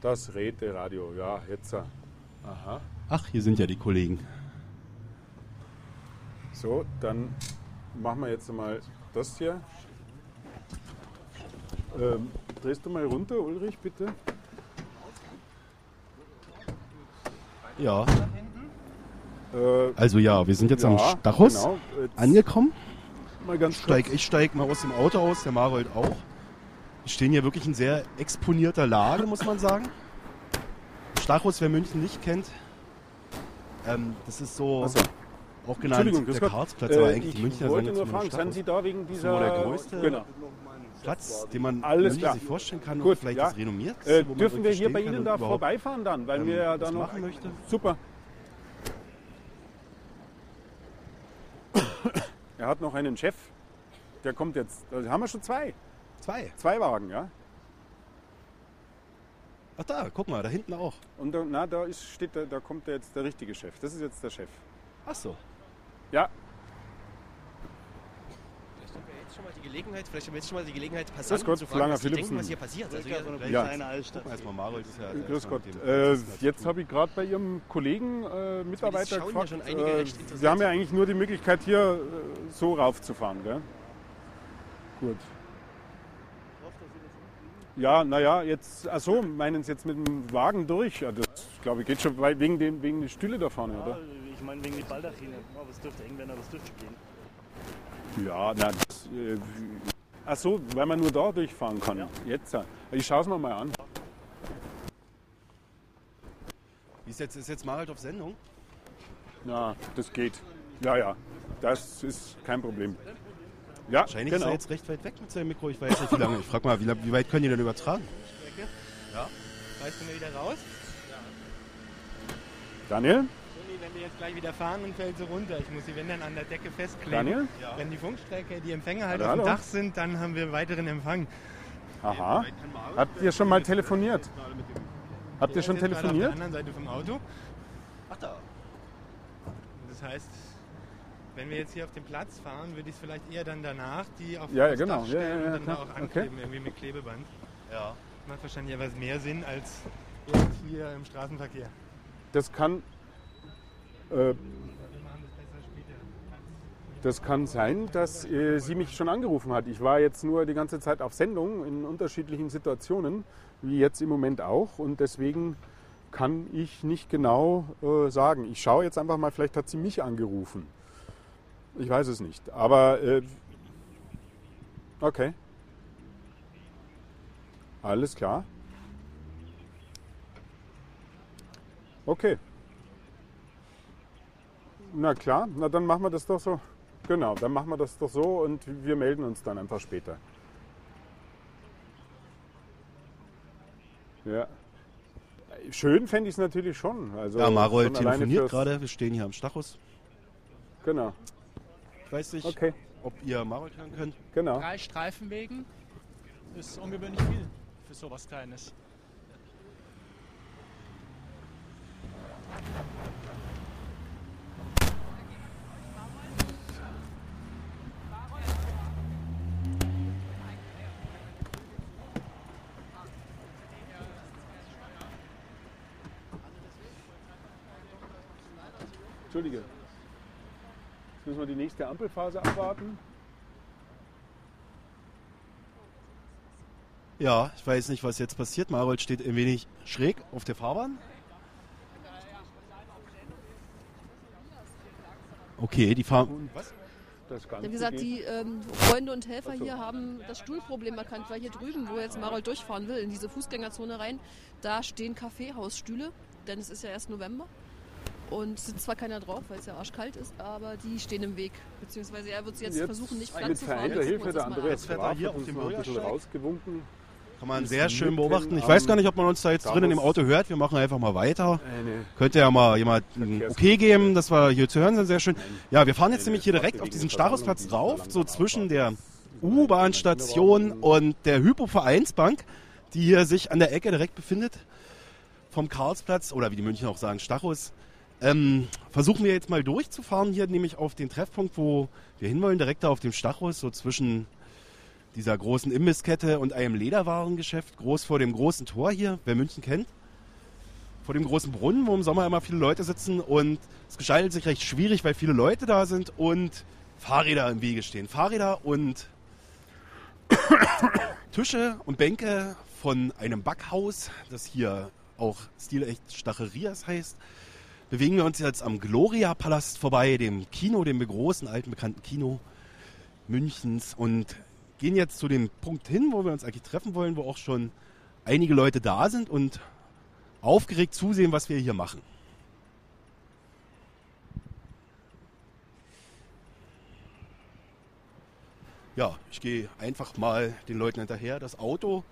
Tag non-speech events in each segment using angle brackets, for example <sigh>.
Das Räteradio, ja, jetzt. Aha. Ach, hier sind ja die Kollegen. So, dann machen wir jetzt mal das hier. Ähm, drehst du mal runter, Ulrich, bitte? Ja. Äh, Also ja, wir sind jetzt am ja, Stachus genau. Jetzt angekommen. Mal ganz Steig, ich steig mal aus dem Auto aus, der Marold auch. Wir stehen hier wirklich in sehr exponierter Lage, muss man sagen. Stachus, wer München nicht kennt, ähm, das ist so so. auch genannt der. Karlsplatz, aber Äh, eigentlich die Münchner wollte nur fragen, sind Sie da wegen dieser... So der größte Genau. Platz, den man Alles sich vorstellen kann Gut, und vielleicht ja. das renommiert. Äh, dürfen wir hier bei Ihnen da vorbeifahren dann? Weil ähm, wir ja da noch... machen möchte. Super. Er hat noch einen Chef. Der kommt jetzt. Da haben wir schon zwei. Zwei. Zwei Wagen, ja. Ach da, guck mal, da hinten auch. Und da, na, da ist, steht, da, da kommt der jetzt der richtige Chef. Das ist jetzt der Chef. Ach so. Ja, Vielleicht haben wir jetzt schon mal die Gelegenheit, vielleicht haben wir jetzt schon mal die Gelegenheit, Grüß Passanten Gott, zu fragen, was sie denken, was hier passiert. Also, hier, Ja. Kleine Altstadt. Guck mal erstmal, Marold ist ja. grüß Gott. Äh, jetzt habe ich gerade bei Ihrem Kollegen, äh, Mitarbeiter ja gefragt. schon einige äh, wir haben ja eigentlich nur die Möglichkeit, hier äh, so raufzufahren, gell? Gut. Ja, naja, jetzt, ach so, meinen Sie jetzt mit dem Wagen durch? Ja, das glaube ich geht schon, weil wegen, dem, wegen der Stühle da vorne, Ja, oder? ich meine wegen die Baldachine. Aber es dürfte eng werden, aber es dürfte gehen. Ja, na, das, äh, ach so, weil man nur da durchfahren kann. Ja. Jetzt. Ich schaue es mir mal an. Wie ist jetzt, ist jetzt Marold auf Sendung? Na, das geht. Ja, ja, das ist kein Problem. Ja, Wahrscheinlich ist genau. er jetzt recht weit weg mit seinem Mikro. Ich weiß nicht, wie lange. Ich frag mal, wie, wie weit können die denn übertragen? Reißt du mir wieder raus? Daniel? Toni, wenn wir jetzt gleich wieder fahren und fällt sie runter. Ich muss sie, wenn dann, an der Decke festkleben. Daniel? Wenn die Funkstrecke, die Empfänger halt Hallo, auf dem hallo. Dach sind, dann haben wir weiteren Empfang. Aha. Habt ihr schon mal telefoniert? Habt ihr schon ist gerade Auf telefoniert? der anderen Seite vom Auto. Ach da. Das heißt, wenn wir jetzt hier auf den Platz fahren, würde ich es vielleicht eher dann danach die auf Ja, ja, aufs genau. Dach stellen ja, ja, und dann klar. da auch Okay. ankleben, irgendwie mit Klebeband. Ja. Macht wahrscheinlich etwas mehr Sinn als jetzt hier im Straßenverkehr. Das kann, äh, Wir machen das besser später. das kann sein, dass äh, sie mich schon angerufen hat. Ich war jetzt nur die ganze Zeit auf Sendung in unterschiedlichen Situationen, wie jetzt im Moment auch. Und deswegen kann ich nicht genau äh, sagen. Ich schaue jetzt einfach mal, vielleicht hat sie mich angerufen. Ich weiß es nicht. Aber äh, okay. Alles klar. Okay. Na klar, na dann machen wir das doch so. Genau, dann machen wir das doch so und wir melden uns dann einfach später. Ja. Schön fände ich es natürlich schon. Also Ja, alleine telefoniert gerade. Wir stehen hier am Stachus. Genau, Ich weiß nicht, okay, ob ihr Marold hören könnt. genau. Drei Streifenwegen ist ungewöhnlich viel für sowas Kleines. Entschuldige. Jetzt müssen wir die nächste Ampelphase abwarten. Ja, ich weiß nicht, was jetzt passiert. Marold steht ein wenig schräg auf der Fahrbahn. Okay, die Ganze Wie gesagt, geht- die ähm, Freunde und Helfer so. hier haben das Stuhlproblem erkannt, weil hier drüben, wo jetzt Marold durchfahren will, in diese Fußgängerzone rein, da stehen Kaffeehausstühle, denn es ist ja erst November. Und sitzt zwar keiner drauf, weil es ja arschkalt ist, aber die stehen im Weg. Beziehungsweise er wird sie jetzt, Jetzt versuchen, nicht mit fahren. gucken Hilfe der Andreas fährt er hier auf dem ein bisschen rausgewunken. Kann man sehr schön beobachten. Ich weiß gar nicht, ob man uns da jetzt Taunus- drinnen im Auto hört. Wir machen einfach mal weiter. Eine Könnte ja mal jemand ein Okay geben, dass wir hier zu hören sind. Sehr schön. Ja, wir fahren jetzt nämlich hier direkt auf diesen Starusplatz drauf, so zwischen der U-Bahn-Station und der Hypo-Vereinsbank, die hier sich an der Ecke direkt befindet vom Karlsplatz oder wie die München auch sagen, Stachus. Ähm, versuchen wir jetzt mal durchzufahren hier, nämlich auf den Treffpunkt, wo wir hinwollen, direkt da auf dem Stachus, so zwischen dieser großen Imbisskette und einem Lederwarengeschäft, groß vor dem großen Tor hier, wer München kennt. Vor dem großen Brunnen, wo im Sommer immer viele Leute sitzen und es gestaltet sich recht schwierig, weil viele Leute da sind und Fahrräder im Wege stehen. Fahrräder und <coughs> Tische und Bänke von einem Backhaus, das hier auch stilecht Stacherias heißt, bewegen wir uns jetzt am Gloria-Palast vorbei, dem Kino, dem großen, alten, bekannten Kino Münchens und gehen jetzt zu dem Punkt hin, wo wir uns eigentlich treffen wollen, wo auch schon einige Leute da sind und aufgeregt zusehen, was wir hier machen. Ja, ich gehe einfach mal den Leuten hinterher. Das Auto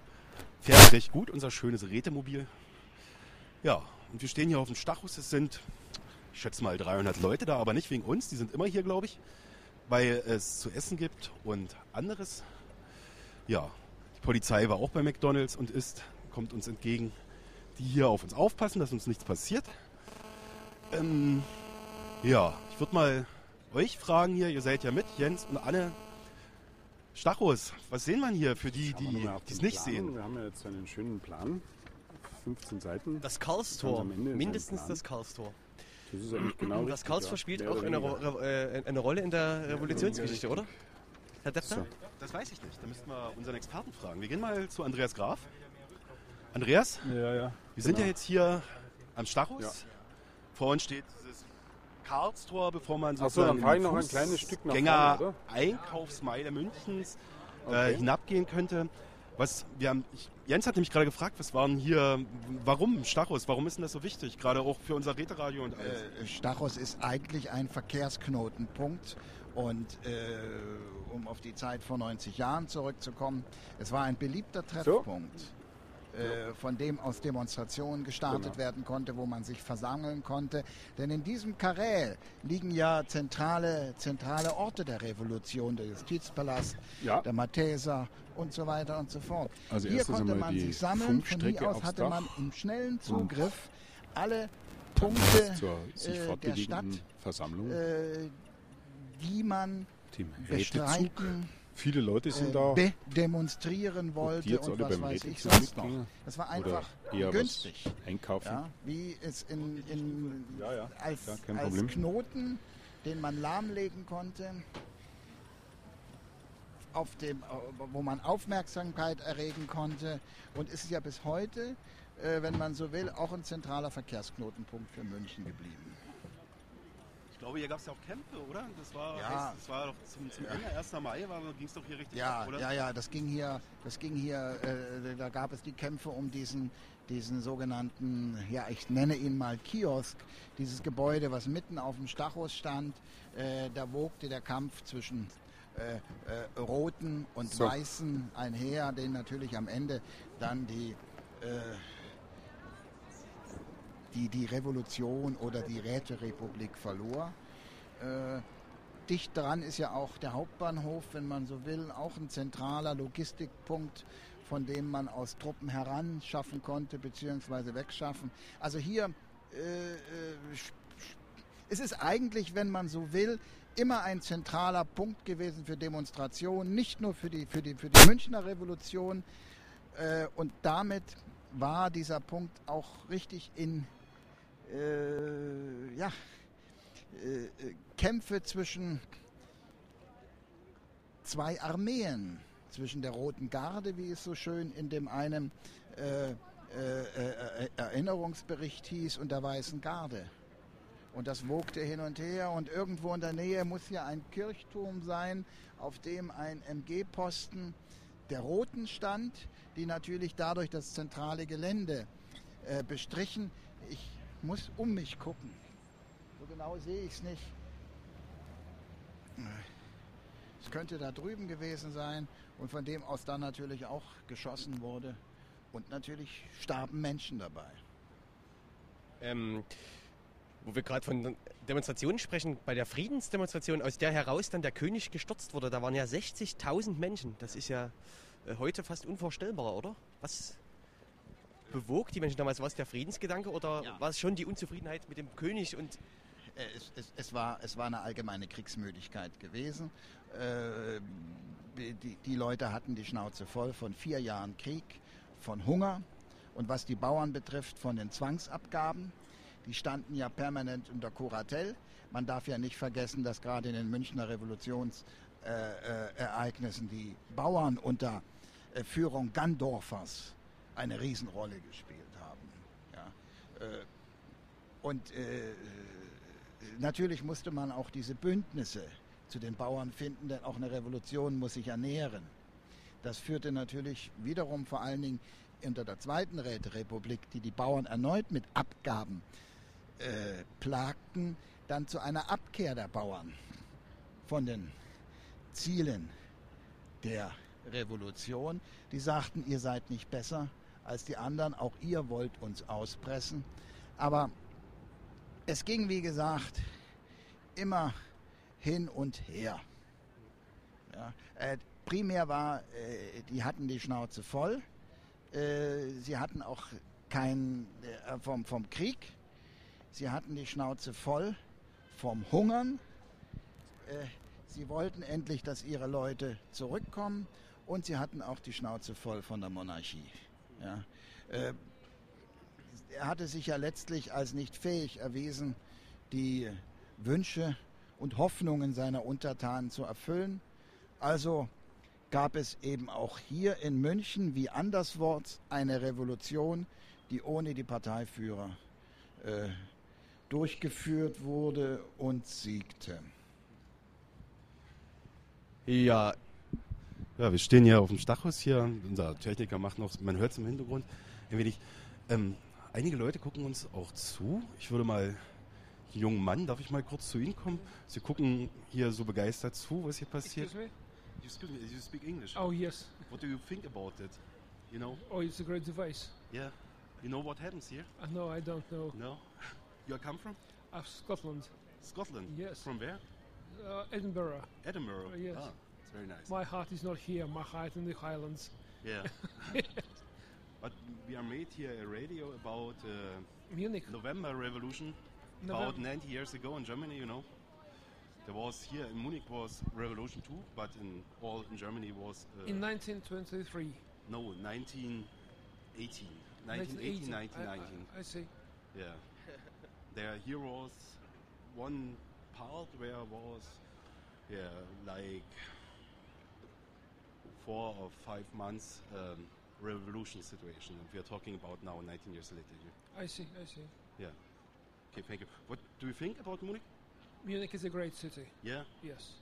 fährt recht gut, unser schönes Rätemobil. Ja, und wir stehen hier auf dem Stachus. Es sind, ich schätze mal, 300 Leute da, aber nicht wegen uns. Die sind immer hier, glaube ich, weil es zu essen gibt und anderes. Ja, die Polizei war auch bei McDonalds und ist, kommt uns entgegen, die hier auf uns aufpassen, dass uns nichts passiert. Ähm, ja, ich würde mal euch fragen hier, ihr seid ja mit, Jens und Anne. Stachus, was sehen wir hier für die, die es nicht Plan. sehen? Wir haben ja jetzt einen schönen Plan. 15 Seiten. Das Karlstor. Mindestens das Karlstor. Das ist eigentlich genau Das richtig, Karlstor ja. spielt Mehr auch eine. Ro- äh, eine Rolle in der Revolutionsgeschichte, oder? Herr Deppner? So. Das weiß ich nicht. Da müssten wir unseren Experten fragen. Wir gehen mal zu Andreas Graf. Andreas, Ja, ja. wir sind Genau. ja jetzt hier am Stachus. Ja. Vor uns steht dieses Karlstor, bevor man so, noch ein kleines Stück nach Fußgänger- vorne, Einkaufsmeile Münchens Okay. äh, hinabgehen könnte. Was wir haben, ich, Jens hat nämlich gerade gefragt, was waren hier, warum Stachus, warum ist denn das so wichtig, gerade auch für unser Räteradio und alles? Äh, Stachus ist eigentlich ein Verkehrsknotenpunkt. Und äh, um auf die Zeit vor 90 Jahren zurückzukommen, es war ein beliebter Treffpunkt, äh, von dem aus Demonstrationen gestartet Genau. werden konnte, wo man sich versammeln konnte. Denn in diesem Karel liegen ja zentrale, zentrale Orte der Revolution, der Justizpalast, Ja. der Matheser und so weiter und so fort. Also Hier konnte man sich sammeln, von hier aus hatte Dach man im schnellen Zugriff alle Punkte zur sich äh, der Stadt, Versammlung. äh, die man bestreiten, Viele Leute sind äh, da. demonstrieren wollte und alle was weiß ich Rätezug sonst noch. Das war einfach günstig. einkaufen. Ja, wie es in, in, Ja, ja, als, als. Knoten, den man lahmlegen konnte, auf dem, wo man Aufmerksamkeit erregen konnte und ist ja bis heute, äh, wenn man so will, auch ein zentraler Verkehrsknotenpunkt für München geblieben. Glaube, hier gab es ja auch Kämpfe, oder? Das war, Ja. das war doch zum, zum Ende 1. Mai, ging es doch hier richtig Ja, ab, oder? ja, ja, das ging hier, das ging hier, äh, da gab es die Kämpfe um diesen, diesen sogenannten, ja, ich nenne ihn mal Kiosk, dieses Gebäude, was mitten auf dem Stachus stand. Äh, da wogte der Kampf zwischen äh, äh, Roten und So. Weißen einher, den natürlich am Ende dann die, äh, die, die Revolution oder die Räterepublik verlor. Äh, dicht dran ist ja auch der Hauptbahnhof, wenn man so will, auch ein zentraler Logistikpunkt, von dem man aus Truppen heranschaffen konnte bzw. wegschaffen. Also hier äh, äh, es ist eigentlich, wenn man so will, immer ein zentraler Punkt gewesen für Demonstrationen, nicht nur für die, für die, für die Münchner Revolution. Äh, und damit war dieser Punkt auch richtig in äh, ja, äh, äh, Kämpfe zwischen zwei Armeen, zwischen der Roten Garde, wie es so schön in dem einen äh, äh, äh, Erinnerungsbericht hieß, und der Weißen Garde. Und das wogte hin und her und irgendwo in der Nähe muss ja ein Kirchturm sein, auf dem ein MG-Posten der Roten stand, die natürlich dadurch das zentrale Gelände äh, bestrichen. Ich muss um mich gucken. So genau sehe ich es nicht. Es könnte da drüben gewesen sein und von dem aus dann natürlich auch geschossen wurde. Und natürlich starben Menschen dabei. Ähm, wo wir gerade von Demonstrationen sprechen, bei der Friedensdemonstration, aus der heraus dann der König gestürzt wurde, da waren ja 60.000 Menschen. Das ist ja äh, heute fast unvorstellbar, oder? Was bewog die Menschen damals? War es der Friedensgedanke oder Ja. war es schon die Unzufriedenheit mit dem König und Äh, Es, es, es, war, es war eine allgemeine Kriegsmüdigkeit gewesen. Äh, die, die Leute hatten die Schnauze voll von vier Jahren Krieg, von Hunger und was die Bauern betrifft, von den Zwangsabgaben. Die standen ja permanent unter Kuratell. Man darf ja nicht vergessen, dass gerade in den Münchner Revolutionsereignissen die Bauern unter äh, Führung Gandorfers eine Riesenrolle gespielt haben. Ja. Äh, und äh, natürlich musste man auch diese Bündnisse zu den Bauern finden, denn auch eine Revolution muss sich ernähren. Das führte natürlich wiederum vor allen Dingen unter der Zweiten Räterepublik, die die Bauern erneut mit Abgaben äh, plagten, dann zu einer Abkehr der Bauern von den Zielen der Revolution. Die sagten, ihr seid nicht besser als die anderen, auch ihr wollt uns auspressen. Aber es ging, wie gesagt, immer hin und her. Ja, äh, primär war, äh, die hatten die Schnauze voll. Äh, sie hatten auch kein äh, vom, vom Krieg. Sie hatten die Schnauze voll vom Hungern. Äh, sie wollten endlich, dass ihre Leute zurückkommen. Und sie hatten auch die Schnauze voll von der Monarchie. Ja. Äh, er hatte sich ja letztlich als nicht fähig erwiesen, die Wünsche und Hoffnungen seiner Untertanen zu erfüllen. Also gab es eben auch hier in München wie andersworts eine Revolution, die ohne die Parteiführer äh, durchgeführt wurde und siegte. Ja, ja, wir stehen hier auf dem Stachus hier. Unser Techniker macht noch, man hört es im Hintergrund ein wenig. Ähm, einige Leute gucken uns auch zu. Ich würde mal, jungen Mann, darf ich mal kurz zu Ihnen kommen? Sie gucken hier so begeistert zu, was hier passiert. Excuse me? You speak, you speak English. Oh, yes. What do you think about it? You know? Oh, it's a great device. Yeah. You know what happens here? Uh, no, I don't know. No. <laughs> You come from Uh, Scotland. Scotland. Yes. From where? Uh, Edinburgh. Edinburgh. Uh, yes. Ah, it's very nice. My heart is not here. My heart in the Highlands. Yeah. <laughs> but we are made here a radio about uh, Munich. November Revolution November- about 90 years ago in Germany. You know, there was here in Munich was revolution too, but in all in Germany was uh, In 1923. no 1918, 1918, 1919. I, I, I see. Yeah. <laughs> there here was one part where was yeah like four or five months um, revolution situation and we are talking about now 19 years later. I see. I see. Yeah. Okay, thank you. What do you think about Munich? Munich is a great city. Yeah, Yes.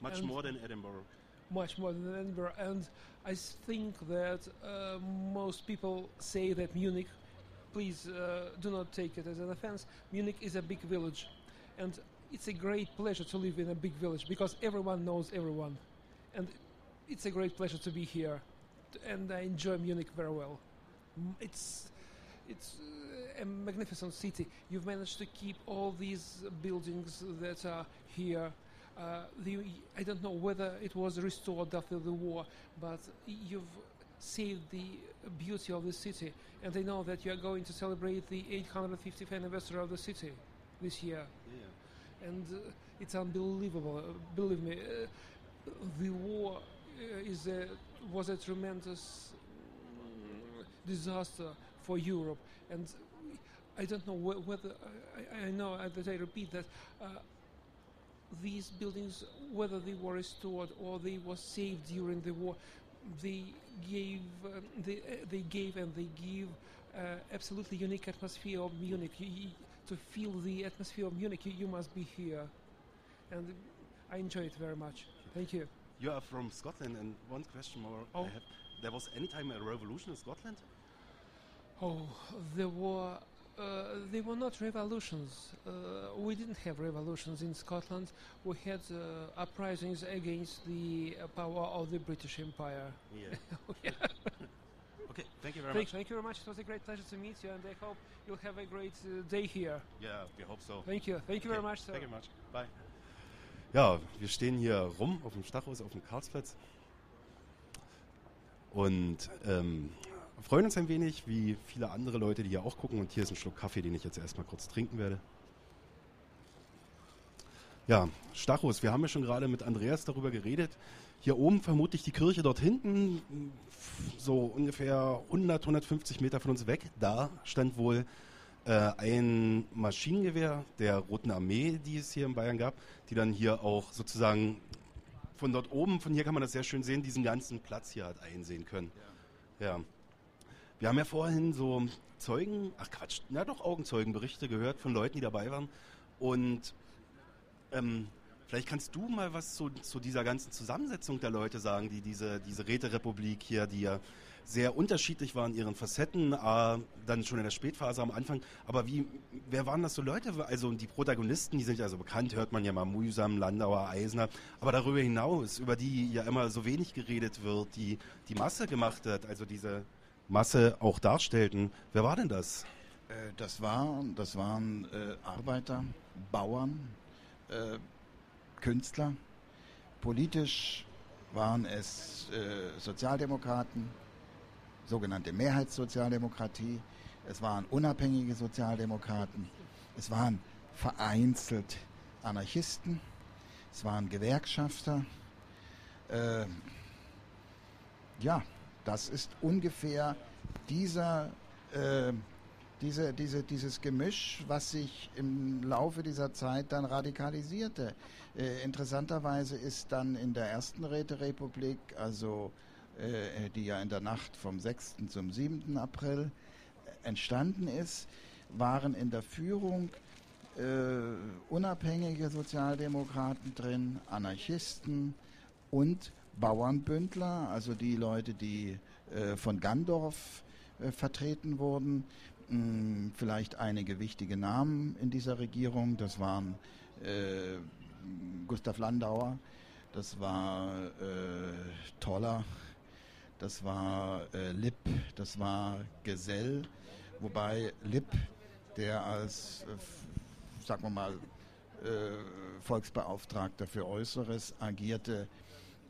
much And- more than Edinburgh. Much more than Edinburgh. And I think that uh, most people say that Munich, please uh, do not take it as an offense, Munich is a big village. And it's a great pleasure to live in a big village because everyone knows everyone. And it's a great pleasure to be here. And I enjoy Munich very well. It's, it's uh, a magnificent city. You've managed to keep all these buildings that are here. Uh, the, I don't know whether it was restored after the war, but you've saved the beauty of the city. And I know that you are going to celebrate the 850th anniversary of the city this year. Yeah. And uh, it's unbelievable. Believe me, uh, the war is a, was a tremendous mm, disaster for Europe. And I don't know wh- whether I, I know uh, that I repeat that uh, these buildings, whether they were restored or they were saved during the war, they gave uh, they, uh, they gave and they give uh, absolutely unique atmosphere of Munich. You- to feel the atmosphere of Munich, you, you must be here, and I enjoy it very much. Thank you. You are from Scotland, and one question more. I Oh. have. There was any time a revolution in Scotland? Oh, there were uh, they were not revolutions. Uh, we didn't have revolutions in Scotland. We had uh, uprisings against the uh, power of the British Empire. Yeah. <laughs> <laughs> okay, thank you very Thank, much. thank you very much. It was a great pleasure to meet you, and I hope you'll have a great uh, day here. Yeah, we hope so. Thank you. Thank you very much, sir. Thank you very much. Bye. Ja, wir stehen hier rum auf dem Stachus, auf dem Karlsplatz und ähm, freuen uns ein wenig, wie viele andere Leute, die hier auch gucken. Und hier ist ein Schluck Kaffee, den ich jetzt erstmal kurz trinken werde. Ja, Stachus, wir haben ja schon gerade mit Andreas darüber geredet. Hier oben vermutlich die Kirche dort hinten, so ungefähr 100, 150 Meter von uns weg. Da stand wohl äh, ein Maschinengewehr der Roten Armee, die es hier in Bayern gab, die dann hier auch sozusagen von dort oben, von hier kann man das sehr schön sehen, diesen ganzen Platz hier hat einsehen können. Ja. ja. Wir haben ja vorhin so Zeugen, ach Quatsch, na doch Augenzeugenberichte gehört von Leuten, die dabei waren. Und ähm, vielleicht kannst du mal was zu, zu, dieser ganzen Zusammensetzung der Leute sagen, die diese, diese Räterepublik hier, die ja sehr unterschiedlich war in ihren Facetten, äh, dann schon in der Spätphase am Anfang. Aber wie, wer waren das so Leute? Also die Protagonisten, die sind ja so bekannt, hört man ja mal Mühsam, Landauer, Eisner. Aber darüber hinaus, über die ja immer so wenig geredet wird, die die Masse gemacht hat, also diese Masse auch darstellten. Wer war denn das? Äh, das, war, das waren äh, Arbeiter, Bauern, äh, Künstler. Politisch waren es äh, Sozialdemokraten, sogenannte Mehrheitssozialdemokratie. Es waren unabhängige Sozialdemokraten. Es waren vereinzelt Anarchisten. Es waren Gewerkschafter. Äh, ja, das ist ungefähr dieser, äh, diese, diese, dieses Gemisch, was sich im Laufe dieser Zeit dann radikalisierte. Äh, interessanterweise ist dann in der ersten Räterepublik, also die ja in der Nacht vom 6. zum 7. April entstanden ist, waren in der Führung äh, unabhängige Sozialdemokraten drin, Anarchisten und Bauernbündler, also die Leute, die äh, von Gandorf äh, vertreten wurden. Mh, vielleicht einige wichtige Namen in dieser Regierung. Das waren äh, Gustav Landauer, das war äh, Toller, das war äh, Lipp, das war Gesell, wobei Lipp, der als, äh, sagen wir mal, Volksbeauftragter für Äußeres agierte,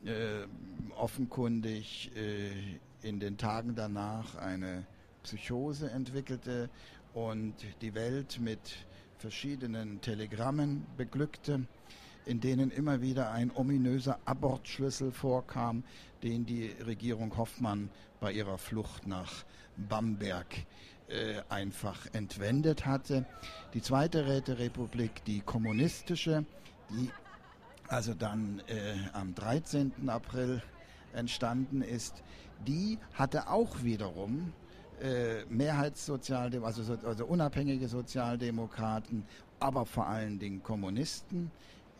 äh, offenkundig äh, in den Tagen danach eine Psychose entwickelte und die Welt mit verschiedenen Telegrammen beglückte, in denen immer wieder ein ominöser Abortschlüssel vorkam, den die Regierung Hoffmann bei ihrer Flucht nach Bamberg äh, einfach entwendet hatte. Die zweite Räterepublik, die kommunistische, die also dann äh, am 13. April entstanden ist, die hatte auch wiederum äh, Mehrheitssozialdemokraten, also, also unabhängige Sozialdemokraten, aber vor allen Dingen Kommunisten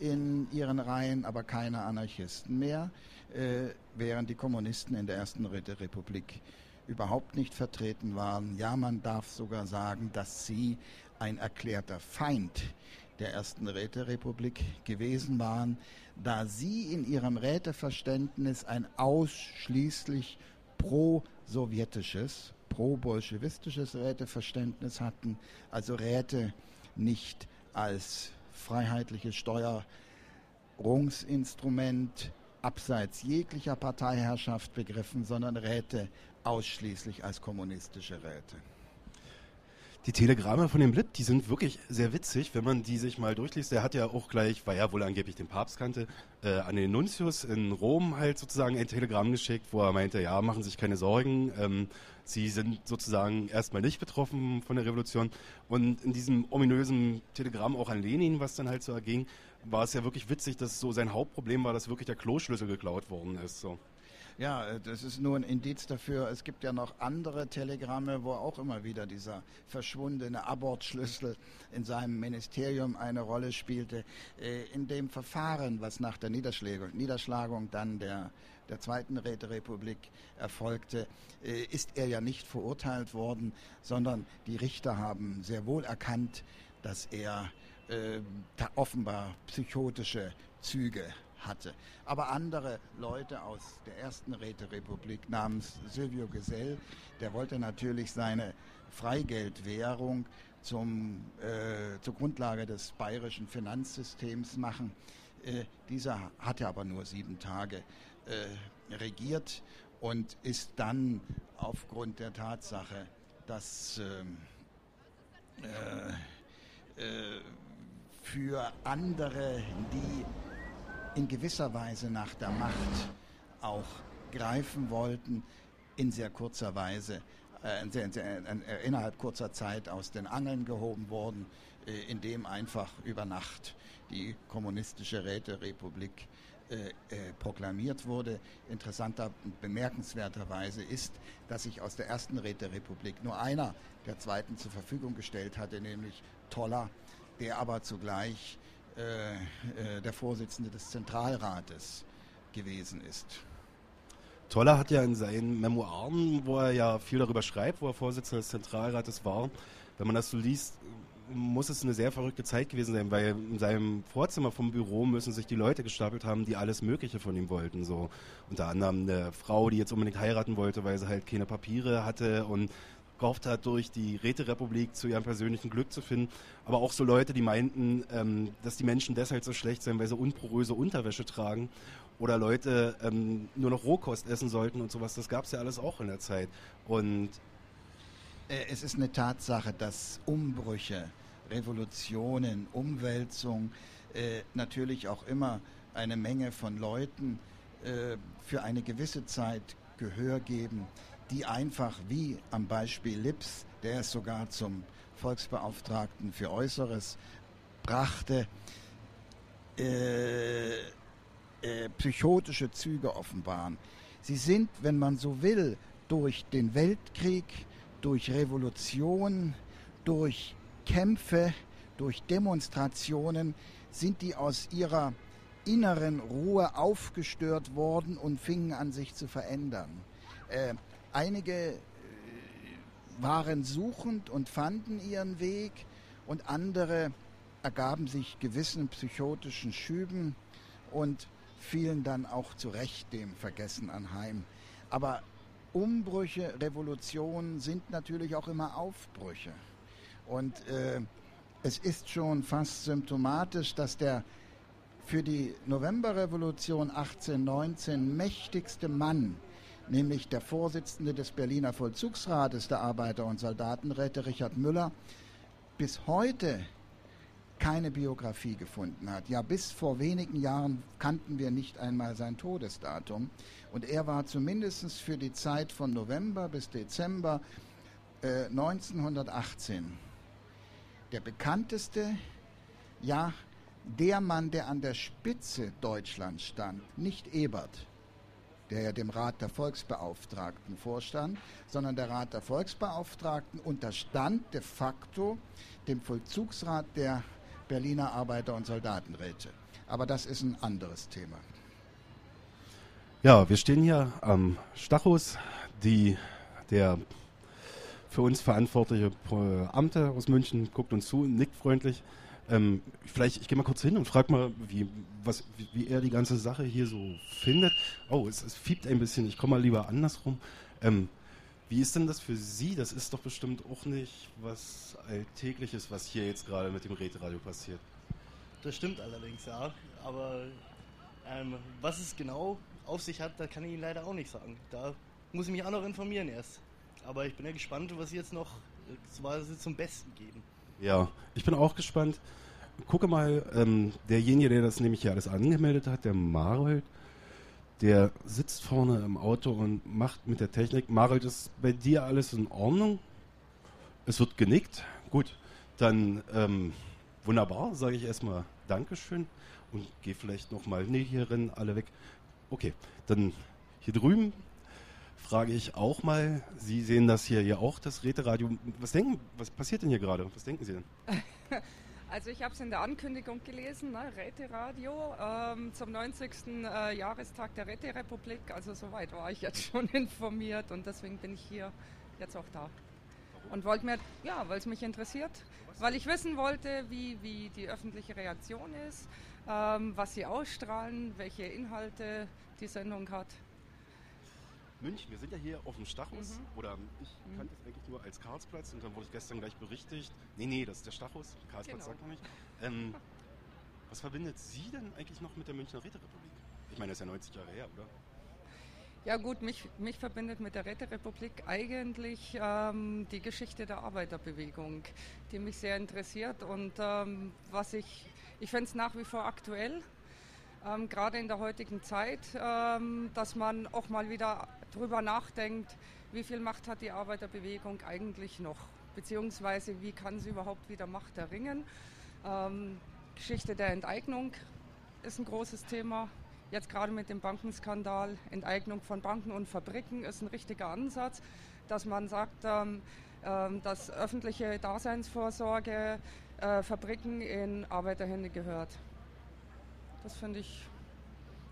in ihren Reihen, aber keine Anarchisten mehr, äh, während die Kommunisten in der ersten Republik überhaupt nicht vertreten waren. Ja, man darf sogar sagen, dass sie ein erklärter Feind der ersten Räterepublik gewesen waren, da sie in ihrem Räteverständnis ein ausschließlich pro-sowjetisches, pro-bolschewistisches Räteverständnis hatten, also Räte nicht als freiheitliches Steuerungsinstrument abseits jeglicher Parteiherrschaft begriffen, sondern Räte ausschließlich als kommunistische Räte. Die Telegramme von dem Blip, die sind wirklich sehr witzig, wenn man die sich mal durchliest. Der hat ja auch gleich, weil er wohl angeblich den Papst kannte, äh, an den Nuntius in Rom halt sozusagen ein Telegramm geschickt, wo er meinte, ja, machen sich keine Sorgen, ähm, sie sind sozusagen erstmal nicht betroffen von der Revolution. Und in diesem ominösen Telegramm auch an Lenin, was dann halt so erging, war es ja wirklich witzig, dass so sein Hauptproblem war, dass wirklich der Kloschlüssel geklaut worden ist. So. Ja, äh, das ist nur ein Indiz dafür. Es gibt ja noch andere Telegramme, wo auch immer wieder dieser verschwundene Abortschlüssel in seinem Ministerium eine Rolle spielte. Äh, in dem Verfahren, was nach der Niederschlagung, Niederschlagung dann der, der Zweiten Räterepublik erfolgte, äh, ist er ja nicht verurteilt worden, sondern die Richter haben sehr wohl erkannt, dass er äh, offenbar psychotische Züge hatte. Aber andere Leute aus der ersten Räterepublik namens Silvio Gesell, der wollte natürlich seine Freigeldwährung zum, äh, zur Grundlage des bayerischen Finanzsystems machen. Äh, dieser hatte aber nur sieben Tage äh, regiert und ist dann aufgrund der Tatsache, dass ähm, äh, äh, für andere, die in gewisser Weise nach der Macht auch greifen wollten, in sehr kurzer Weise, äh, äh, innerhalb kurzer Zeit aus den Angeln gehoben wurden, äh, indem einfach über Nacht die kommunistische Räterepublik äh, äh, proklamiert wurde. Interessanter und bemerkenswerterweise ist, dass sich aus der ersten Räterepublik nur einer der zweiten zur Verfügung gestellt hatte, nämlich Toller, der aber zugleich äh, der Vorsitzende des Zentralrates gewesen ist. Toller hat ja in seinen Memoiren, wo er ja viel darüber schreibt, wo er Vorsitzender des Zentralrates war, wenn man das so liest, muss es eine sehr verrückte Zeit gewesen sein, weil in seinem Vorzimmer vom Büro müssen sich die Leute gestapelt haben, die alles Mögliche von ihm wollten. So unter anderem eine Frau, die jetzt unbedingt heiraten wollte, weil sie halt keine Papiere hatte und gehofft hat, durch die Räterepublik zu ihrem persönlichen Glück zu finden. Aber auch so Leute, die meinten, ähm, dass die Menschen deshalb so schlecht sind, weil sie unporöse Unterwäsche tragen. Oder Leute ähm, nur noch Rohkost essen sollten und sowas. Das gab es ja alles auch in der Zeit. Und äh, es ist eine Tatsache, dass Umbrüche, Revolutionen, Umwälzung äh, natürlich auch immer eine Menge von Leuten äh, für eine gewisse Zeit Gehör geben, die einfach wie am Beispiel Lips, der es sogar zum Volksbeauftragten für Äußeres brachte, äh, äh, psychotische Züge offenbaren. Sie sind, wenn man so will, durch den Weltkrieg, durch Revolution, durch Kämpfe, durch Demonstrationen, sind die aus ihrer inneren Ruhe aufgestört worden und fingen an sich zu verändern. Äh, einige äh, waren suchend und fanden ihren Weg und andere ergaben sich gewissen psychotischen Schüben und fielen dann auch zu Recht dem Vergessen anheim. Aber Umbrüche, Revolutionen sind natürlich auch immer Aufbrüche. Und äh, es ist schon fast symptomatisch, dass der für die Novemberrevolution 1819 mächtigste Mann, nämlich der Vorsitzende des Berliner Vollzugsrates der Arbeiter- und Soldatenräte, Richard Müller, bis heute keine Biografie gefunden hat. Ja, bis vor wenigen Jahren kannten wir nicht einmal sein Todesdatum. Und er war zumindest für die Zeit von November bis Dezember äh, 1918 der bekannteste, ja, der Mann, der an der Spitze Deutschlands stand, nicht Ebert, der ja dem Rat der Volksbeauftragten vorstand, sondern der Rat der Volksbeauftragten unterstand de facto dem Vollzugsrat der Berliner Arbeiter- und Soldatenräte. Aber das ist ein anderes Thema. Ja, wir stehen hier am Stachus, die, der für uns verantwortliche Beamte aus München guckt uns zu, nickt freundlich. Ähm, vielleicht, ich gehe mal kurz hin und frage mal, wie, was, wie, wie, er die ganze Sache hier so findet. Oh, es, es fiebt ein bisschen, ich komme mal lieber andersrum. Ähm, wie ist denn das für Sie? Das ist doch bestimmt auch nicht was Alltägliches, was hier jetzt gerade mit dem Räteradio passiert. Das stimmt allerdings, ja. Aber ähm, was es genau auf sich hat, da kann ich Ihnen leider auch nicht sagen. Da muss ich mich auch noch informieren erst. Aber ich bin ja gespannt, was Sie jetzt noch quasi zum Besten geben. Ja, ich bin auch gespannt. Gucke mal, ähm, derjenige, der das nämlich hier alles angemeldet hat, der Marold, der sitzt vorne im Auto und macht mit der Technik. Marold, ist bei dir alles in Ordnung? Es wird genickt. Gut, dann ähm, wunderbar, sage ich erstmal Dankeschön und gehe vielleicht nochmal, nee, hier rennen alle weg. Okay, dann hier drüben frage ich auch mal, Sie sehen das hier ja auch, das Räteradio. Was denken, was passiert denn hier gerade? Was denken Sie denn? <laughs> Also ich habe es in der Ankündigung gelesen, ne, Räteradio ähm, zum 90. Äh, Jahrestag der Räterepublik. Also soweit war ich jetzt <laughs> schon informiert und deswegen bin ich hier jetzt auch da. Und wollte mir, ja, weil es mich interessiert, weil ich wissen wollte, wie, wie die öffentliche Reaktion ist, ähm, was sie ausstrahlen, welche Inhalte die Sendung hat. München, wir sind ja hier auf dem Stachus, mhm. oder ich mhm. kannte es eigentlich nur als Karlsplatz und dann wurde ich gestern gleich berichtigt, nee, nee, das ist der Stachus, Karlsplatz genau. sagt man nicht. Ähm, was verbindet Sie denn eigentlich noch mit der Münchner Räterepublik? Ich meine, das ist ja 90 Jahre her, oder? Ja gut, mich, mich verbindet mit der Räterepublik eigentlich ähm, die Geschichte der Arbeiterbewegung, die mich sehr interessiert und ähm, was ich Ich finde es nach wie vor aktuell, ähm, gerade in der heutigen Zeit, ähm, dass man auch mal wieder drüber nachdenkt, wie viel Macht hat die Arbeiterbewegung eigentlich noch, beziehungsweise wie kann sie überhaupt wieder Macht erringen. Ähm, Geschichte der Enteignung ist ein großes Thema. Jetzt gerade mit dem Bankenskandal, Enteignung von Banken und Fabriken ist ein richtiger Ansatz, dass man sagt, ähm, ähm, dass öffentliche Daseinsvorsorge äh, Fabriken in Arbeiterhände gehört. Das finde ich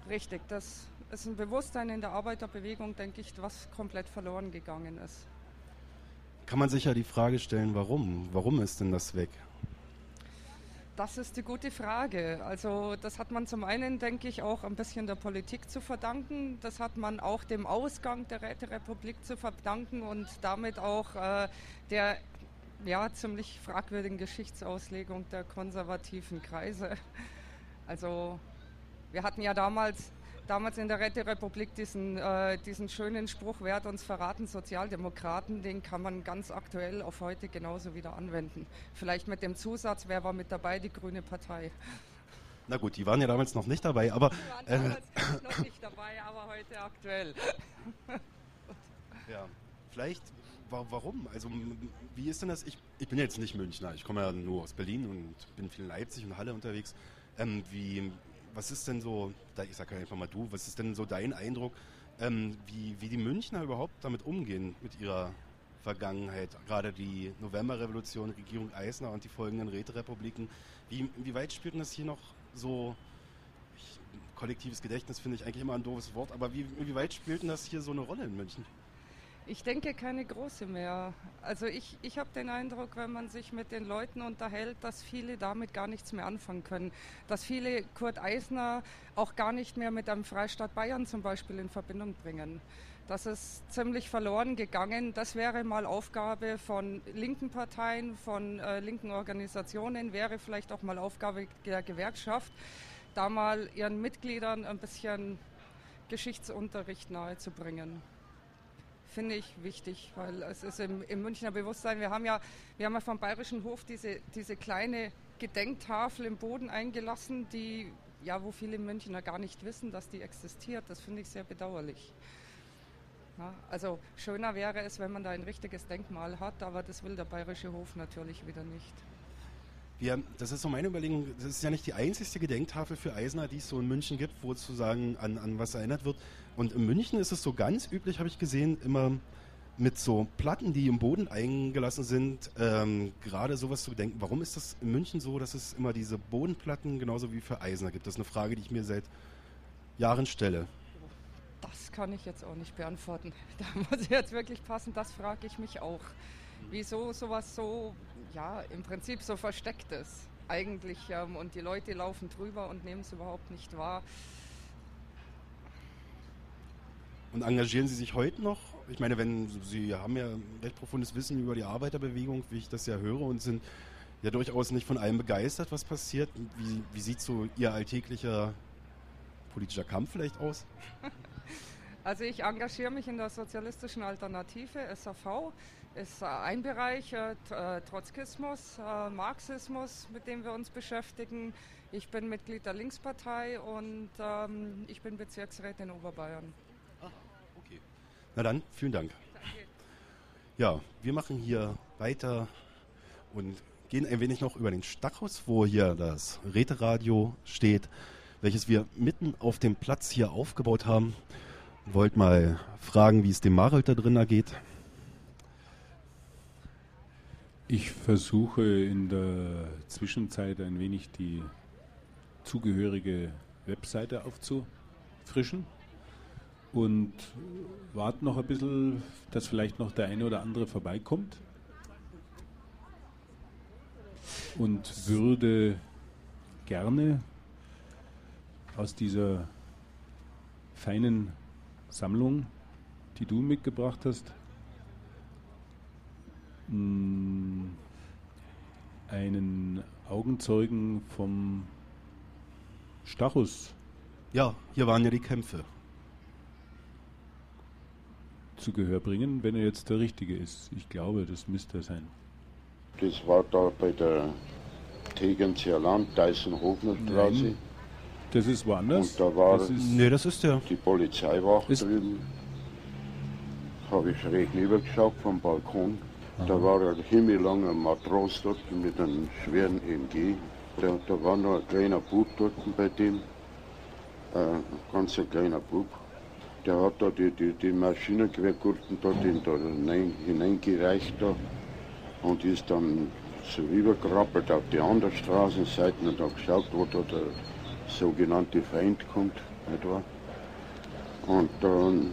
richtig. Das ist ein Bewusstsein in der Arbeiterbewegung, denke ich, was komplett verloren gegangen ist. Kann man sich ja die Frage stellen, warum? Warum ist denn das weg? Das ist die gute Frage. Also das hat man zum einen, denke ich, auch ein bisschen der Politik zu verdanken. Das hat man auch dem Ausgang der Räterepublik zu verdanken und damit auch äh, der ja, ziemlich fragwürdigen Geschichtsauslegung der konservativen Kreise. Also wir hatten ja damals damals in der Räterepublik diesen, äh, diesen schönen Spruch, wer hat uns verraten, Sozialdemokraten, den kann man ganz aktuell auf heute genauso wieder anwenden. Vielleicht mit dem Zusatz, wer war mit dabei, die Grüne Partei. Na gut, die waren ja damals noch nicht dabei, aber... Die waren damals äh, <clears throat> noch nicht dabei, aber heute aktuell. ja, vielleicht, warum? Also wie ist denn das? Ich, ich bin jetzt nicht Münchner, ich komme ja nur aus Berlin und bin viel in Leipzig und Halle unterwegs. Ähm, wie, was ist denn so, ich sage einfach mal du, was ist denn so dein Eindruck, ähm, wie, wie die Münchner überhaupt damit umgehen, mit ihrer Vergangenheit, gerade die Novemberrevolution, Regierung Eisner und die folgenden Räterepubliken. Wie, wie weit spielt denn das hier noch so, ich, kollektives Gedächtnis finde ich eigentlich immer ein doofes Wort, aber wie, wie weit spielt denn das hier so eine Rolle in München? Ich denke keine große mehr. Also ich, ich habe den Eindruck, wenn man sich mit den Leuten unterhält, dass viele damit gar nichts mehr anfangen können. Dass viele Kurt Eisner auch gar nicht mehr mit einem Freistaat Bayern zum Beispiel in Verbindung bringen. Das ist ziemlich verloren gegangen. Das wäre mal Aufgabe von linken Parteien, von äh, linken Organisationen, wäre vielleicht auch mal Aufgabe der Gewerkschaft, da mal ihren Mitgliedern ein bisschen Geschichtsunterricht nahezubringen finde ich wichtig, weil es ist im, im, Münchner Bewusstsein. Wir haben ja, wir haben ja vom Bayerischen Hof diese, diese kleine Gedenktafel im Boden eingelassen, die ja, wo viele Münchner gar nicht wissen, dass die existiert. Das finde ich sehr bedauerlich. Ja, also schöner wäre es, wenn man da ein richtiges Denkmal hat, aber das will der Bayerische Hof natürlich wieder nicht. Wir, das ist so meine Überlegung, das ist ja nicht die einzige Gedenktafel für Eisner, die es so in München gibt, wo sozusagen an, an was erinnert wird. Und in München ist es so ganz üblich, habe ich gesehen, immer mit so Platten, die im Boden eingelassen sind, ähm, gerade sowas zu denken. Warum ist das in München so, dass es immer diese Bodenplatten genauso wie für Eisner gibt? Das ist eine Frage, die ich mir seit Jahren stelle. Das kann ich jetzt auch nicht beantworten. <laughs> Da muss ich jetzt wirklich passen, das frage ich mich auch. Wieso sowas so, ja, im Prinzip so versteckt ist eigentlich ähm, und die Leute laufen drüber und nehmen es überhaupt nicht wahr. Und engagieren Sie sich heute noch? Ich meine, wenn Sie haben ja recht profundes Wissen über die Arbeiterbewegung, wie ich das ja höre, und sind ja durchaus nicht von allem begeistert, was passiert. Wie, wie sieht so Ihr alltäglicher politischer Kampf vielleicht aus? <laughs> Also ich engagiere mich in der sozialistischen Alternative, SAV, ist ein Bereich, äh, Trotzkismus, äh, Marxismus, mit dem wir uns beschäftigen. Ich bin Mitglied der Linkspartei und ähm, ich bin Bezirksrätin in Oberbayern. Na dann, vielen Dank. Ja, wir machen hier weiter und gehen ein wenig noch über den Stachus, wo hier das Räteradio steht, welches wir mitten auf dem Platz hier aufgebaut haben. Wollt mal fragen, wie es dem Marold da drin ergeht. Ich versuche in der Zwischenzeit ein wenig die zugehörige Webseite aufzufrischen und warte noch ein bisschen, dass vielleicht noch der eine oder andere vorbeikommt und würde gerne aus dieser feinen Sammlung, die du mitgebracht hast, mm, einen Augenzeugen vom Stachus. Ja, hier waren ja die Kämpfe zu Gehör bringen, wenn er jetzt der Richtige ist. Ich glaube, das müsste er sein. Das war da bei der Tegernseer Land, Deißenhofner Straße. Nein. Das ist woanders. Und da war Das ist- Nee, das ist der. die Polizeiwache Ist- drüben. Habe ich schräg rübergeschaut vom Balkon. Da war ein himmellanger Matros dort mit einem schweren MG. Da, da war noch ein kleiner Bub dort bei dem. Äh, ganz ein kleiner Bub. Der hat da die, die, die Maschinengewehrgurten dort in, da hinein, hineingereicht da und ist dann so rübergerappelt auf die andere Straßenseite und hat geschaut, wo da der sogenannte Feind kommt. Nicht? Und dann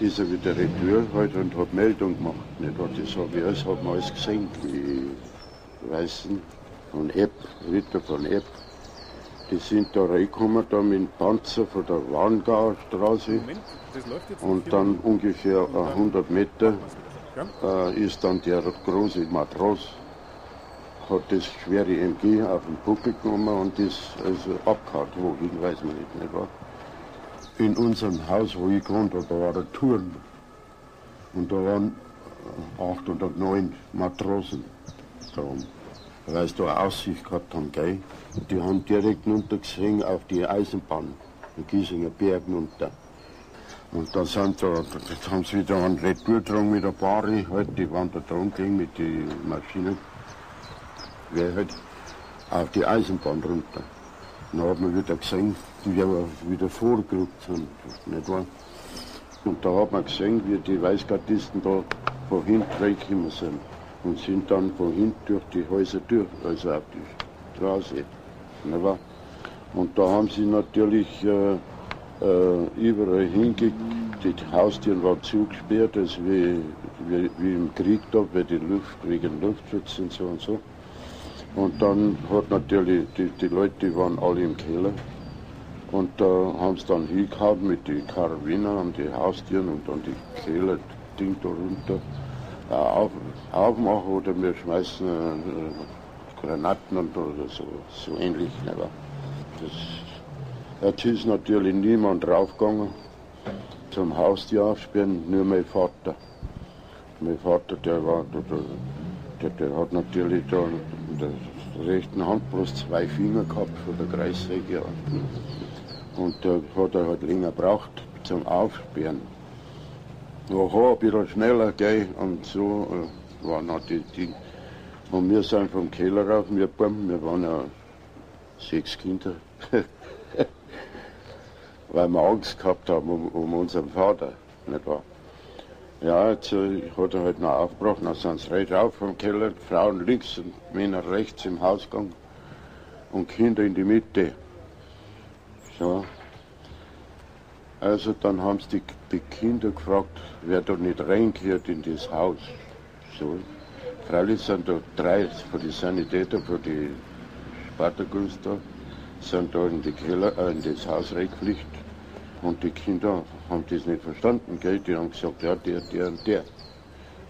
ist er wieder retour halt und hat Meldung gemacht. Nicht? Das habe ich alles, man alles gesehen. Die Weißen von Epp, Ritter von Epp, die sind da reingekommen, da mit dem Panzer von der Warngauer Straße. Und dann ungefähr 100 Meter äh, ist dann der große Matros, hat das schwere MG auf den Buckel genommen und ist also abgehauen. Wohin, weiß man nicht, nicht wahr? In unserem Haus, wo ich gewohnt habe, da war ein Turm. Und da waren äh, acht oder neun Matrosen drum. Weil sie da eine Aussicht gehabt haben, gell? Die haben direkt runtergesehen auf die Eisenbahn, den Giesinger Berg runter. Und da sind da, jetzt haben sie wieder einen Retour getragen mit der Bahre, halt, die waren da dran gegangen mit den Maschinen. Wer halt auf die Eisenbahn runter. Dann hat man wieder gesehen, wie wir wieder vorgerückt sind, nicht wahr? Und da hat man gesehen, wie die Weißgardisten da von hinten reingekommen sind. Und sind dann von hinten durch die Häuser durch, also auf die Straße. Nicht? Und da haben sie natürlich äh, äh, überall hingekriegt. Die Haustüren waren zugesperrt, also wie, wie, wie im Krieg da, bei den Luft, wegen Luftschutz und so und so. Und dann hat natürlich, die, die Leute die waren alle im Keller. Und da haben sie dann hingehauen mit den Karabiner an die Haustüren und dann die Keller, Ding da runter äh, auf, aufmachen oder wir schmeißen äh, Granaten und oder so, so ähnlich. wahr? Das, jetzt ist natürlich niemand draufgegangen zum Haustier aufsperren, nur mein Vater. Mein Vater, der war, der, der, der hat natürlich da in der rechten Hand bloß zwei Finger gehabt von der Kreissäge. Und der hat er halt länger gebraucht zum Aufsperren. Aha, ein bisschen schneller, gell, und so äh, war noch die Ding. Und wir sind vom Keller rauf, wir Buben, wir waren ja sechs Kinder. <laughs> Weil wir Angst gehabt haben um, um unseren Vater, nicht wahr? Ja, jetzt äh, hat er halt noch aufgebracht, dann sind sie recht rauf vom Keller, Frauen links und Männer rechts im Hausgang und Kinder in die Mitte. So. Also dann haben sie die, die Kinder gefragt, wer da nicht reingehört in das Haus. So. Freilich sind da drei von den Sanitätern, von den Spartakus da, sind da in, die Keller, äh, in das Haus reingepflicht. Und die Kinder haben das nicht verstanden, gell? Die haben gesagt, ja, der, der und der.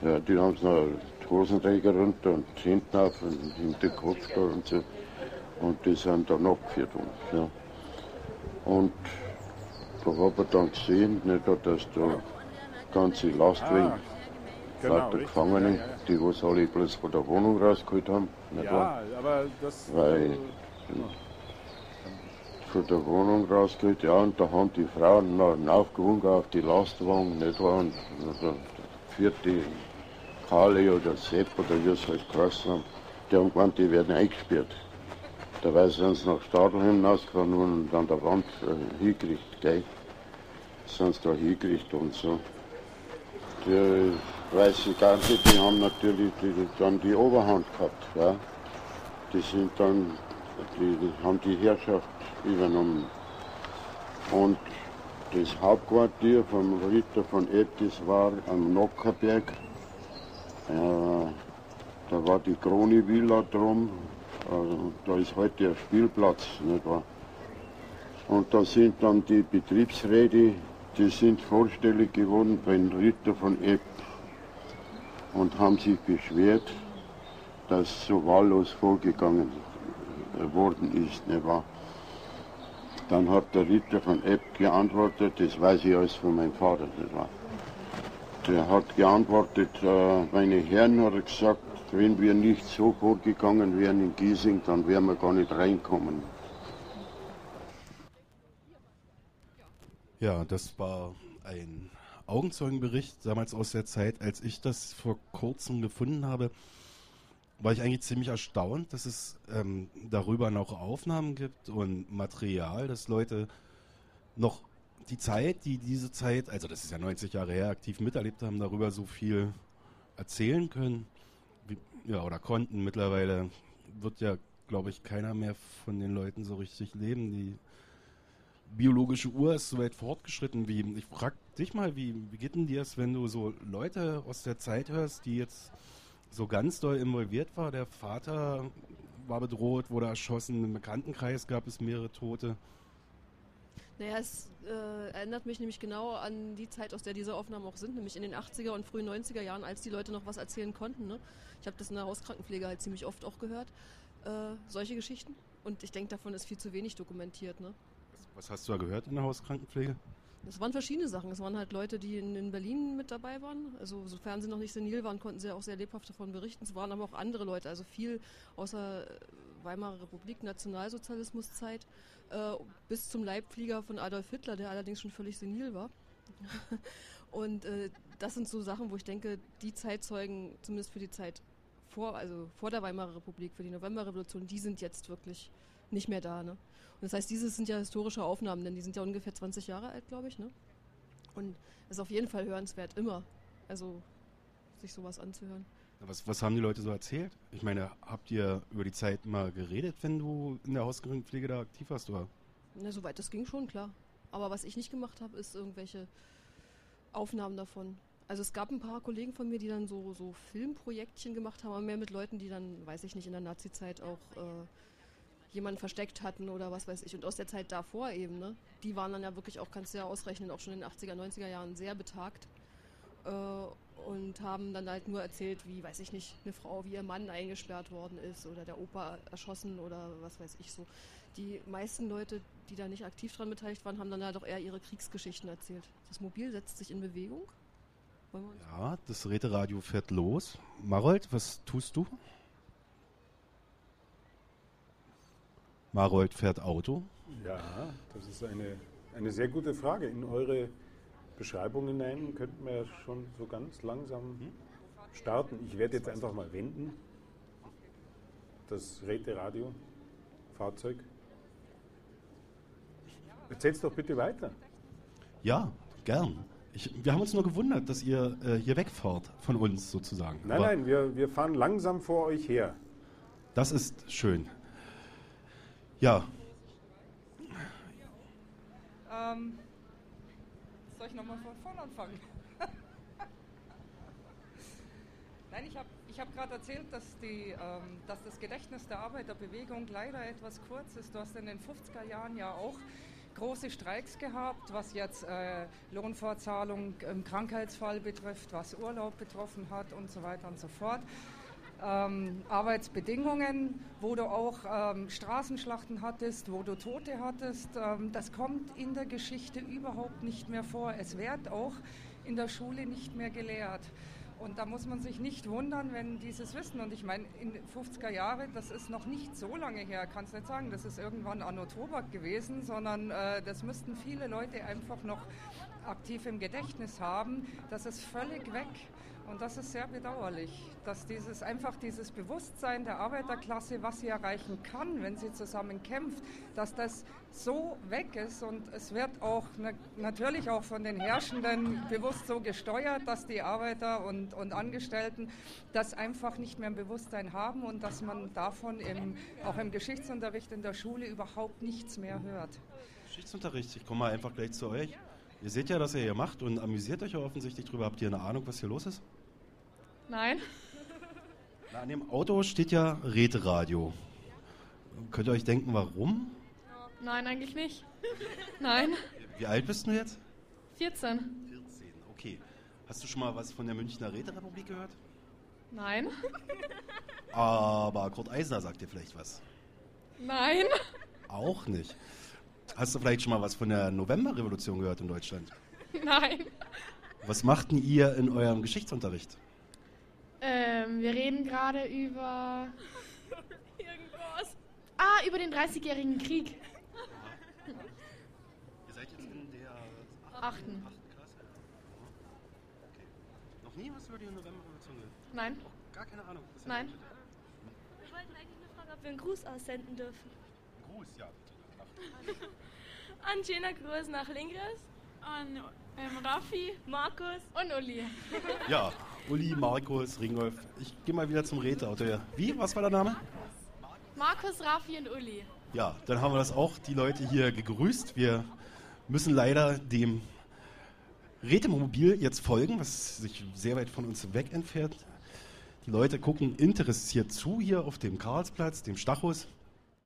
Ja, die haben noch die Hosenträger runter und hinten auf und hinter den Kopf da und so. Und die sind dann abgeführt worden. Ja. Und da habe ich dann gesehen, nicht, dass da ganze Lastwagen, Ah, genau, lauter richtig, Gefangene, ja, ja, ja. die was alle bloß von der Wohnung rausgeholt haben. Nicht wahr? Ja, aber das. Weil äh, von der Wohnung rausgeholt, ja, und da haben die Frauen noch aufgewunken auf die Lastwagen, nicht wahr? Und der vierte Kali oder Sepp oder wie es halt geheißen haben, die haben gemeint, die werden eingesperrt. Dabei sind sie nach Stadelheim hinausgefahren und an der Wand äh, hingekriegt, gell? Sind sie da hingekriegt und so. Die weißen Garde, die haben natürlich die, die, dann die Oberhand gehabt, ja. Die sind dann, die, die haben die Herrschaft übernommen. Und das Hauptquartier vom Ritter von das war am Nockerberg. Äh, da war die Krone Villa drum. Also, da ist heute ein Spielplatz, nicht wahr? Und da sind dann die Betriebsräte, die sind vorstellig geworden beim Ritter von Epp und haben sich beschwert, dass so wahllos vorgegangen äh, worden ist, nicht wahr? Dann hat der Ritter von Epp geantwortet, das weiß ich alles von meinem Vater, nicht wahr? Der hat geantwortet, äh, meine Herren, hat er gesagt, Wenn wir nicht sofort gegangen wären in Giesing, dann wären wir gar nicht reinkommen. Ja, das war ein Augenzeugenbericht damals aus der Zeit, als ich das vor kurzem gefunden habe, war ich eigentlich ziemlich erstaunt, dass es ähm, darüber noch Aufnahmen gibt und Material, dass Leute noch die Zeit, die diese Zeit, also das ist ja 90 Jahre her, aktiv miterlebt haben, darüber so viel erzählen können, wie, ja, oder konnten. Mittlerweile wird ja, glaube ich, keiner mehr von den Leuten so richtig leben. Die biologische Uhr ist so weit fortgeschritten wie, ich frage dich mal, wie, wie geht denn dir es, wenn du so Leute aus der Zeit hörst, die jetzt so ganz doll involviert war? Der Vater war bedroht, wurde erschossen, im Bekanntenkreis gab es mehrere Tote. Naja, es äh, erinnert mich nämlich genau an die Zeit, aus der diese Aufnahmen auch sind, nämlich in den 80er und frühen 90er Jahren, als die Leute noch was erzählen konnten. Ne? Ich habe das in der Hauskrankenpflege halt ziemlich oft auch gehört, äh, solche Geschichten. Und ich denke, davon ist viel zu wenig dokumentiert. Ne? Was hast du da gehört in der Hauskrankenpflege? Das waren verschiedene Sachen. Es waren halt Leute, die in, in, Berlin mit dabei waren. Also sofern sie noch nicht senil waren, konnten sie auch sehr lebhaft davon berichten. Es waren aber auch andere Leute, also viel außer Weimarer Republik, Nationalsozialismuszeit, äh, bis zum Leibflieger von Adolf Hitler, der allerdings schon völlig senil war. <laughs> Und äh, das sind so Sachen, wo ich denke, die Zeitzeugen, zumindest für die Zeit vor, also vor der Weimarer Republik, für die Novemberrevolution, die sind jetzt wirklich nicht mehr da. Ne? Das heißt, diese sind ja historische Aufnahmen, denn die sind ja ungefähr 20 Jahre alt, glaube ich. Ne? Und es ist auf jeden Fall hörenswert, immer. Also sich sowas anzuhören. Was, was haben die Leute so erzählt? Ich meine, habt ihr über die Zeit mal geredet, wenn du in der Hauskrankenpflege da aktiv warst, oder? Na, soweit das ging schon, klar. Aber was ich nicht gemacht habe, ist irgendwelche Aufnahmen davon. Also es gab ein paar Kollegen von mir, die dann so, so Filmprojektchen gemacht haben, aber mehr mit Leuten, die dann, weiß ich nicht, in der Nazi-Zeit auch äh, jemanden versteckt hatten oder was weiß ich. Und aus der Zeit davor eben, ne? Die waren dann ja wirklich auch, kannst du ja ausrechnen, auch schon in den 80er, 90er Jahren sehr betagt. Äh, und haben dann halt nur erzählt, wie, weiß ich nicht, eine Frau, wie ihr Mann eingesperrt worden ist oder der Opa erschossen oder was weiß ich so. Die meisten Leute, die da nicht aktiv dran beteiligt waren, haben dann halt auch eher ihre Kriegsgeschichten erzählt. Das Mobil setzt sich in Bewegung. Ja, das Räteradio fährt los. Marold, was tust du? Marold fährt Auto. Ja, das ist eine, eine sehr gute Frage. In eure Beschreibung hinein könnten wir schon so ganz langsam starten. Ich werde jetzt einfach mal wenden. Das Räteradio, Fahrzeug. Erzähl's doch bitte weiter. Ja, gern. Ich, wir haben uns nur gewundert, dass ihr äh, hier wegfahrt von uns sozusagen. Nein, Aber nein, wir, wir fahren langsam vor euch her. Das ist schön. Ja. Ähm, soll ich nochmal von vorne anfangen? <laughs> Nein, ich habe ich hab gerade erzählt, dass, die, ähm, dass das Gedächtnis der Arbeiterbewegung leider etwas kurz ist. Du hast in den 50er Jahren ja auch große Streiks gehabt, was jetzt äh, Lohnfortzahlung im Krankheitsfall betrifft, was Urlaub betroffen hat und so weiter und so fort ähm, Arbeitsbedingungen, wo du auch ähm, Straßenschlachten hattest, wo du Tote hattest. Ähm, das kommt in der Geschichte überhaupt nicht mehr vor. Es wird auch in der Schule nicht mehr gelehrt. Und da muss man sich nicht wundern, wenn dieses Wissen, und ich meine, in den 50er Jahren, das ist noch nicht so lange her, kannst nicht sagen, das ist irgendwann Anno Tobak gewesen, sondern äh, das müssten viele Leute einfach noch aktiv im Gedächtnis haben. Das ist völlig weg. Und das ist sehr bedauerlich, dass dieses einfach dieses Bewusstsein der Arbeiterklasse, was sie erreichen kann, wenn sie zusammen kämpft, dass das so weg ist und es wird auch natürlich auch von den Herrschenden bewusst so gesteuert, dass die Arbeiter und, und Angestellten das einfach nicht mehr im Bewusstsein haben und dass man davon im, auch im Geschichtsunterricht in der Schule überhaupt nichts mehr hört. Geschichtsunterricht, ich komme mal einfach gleich zu euch. Ihr seht ja, was ihr hier macht und amüsiert euch ja offensichtlich drüber. Habt ihr eine Ahnung, was hier los ist? Nein. <laughs> Na, an dem Auto steht ja Räteradio. Könnt ihr euch denken, warum? Nein, eigentlich nicht. <laughs> Nein. Wie alt bist du jetzt? 14. 14, okay. Hast du schon mal was von der Münchner Räterepublik gehört? Nein. Aber Kurt Eisner sagt dir vielleicht was. Nein. Auch nicht. Hast du vielleicht schon mal was von der Novemberrevolution gehört in Deutschland? <laughs> Nein. Was machten ihr in eurem Geschichtsunterricht? Ähm, wir reden gerade über. <laughs> Irgendwas. Ah, über den 30-jährigen Krieg. Ihr seid jetzt in der Achten. Klasse? Okay. Noch nie was über die Novemberrevolution gehört? Nein. Gar keine Ahnung. Ja Nein. Wir wollten eigentlich nur fragen, ob wir einen Gruß aussenden dürfen. Gruß, ja. <laughs> An Gina Gruß nach Lingres. An ähm, Raffi, Markus und Uli. <laughs> Ja, Uli, Markus, Ringolf. Ich gehe mal wieder zum Räteauto. Ja. Wie? Was war der Name? Markus, Raffi und Uli. Ja, dann haben wir das auch, die Leute hier gegrüßt. Wir müssen leider dem Rätemobil jetzt folgen, was sich sehr weit von uns weg entfernt. Die Leute gucken interessiert zu hier auf dem Karlsplatz, dem Stachus.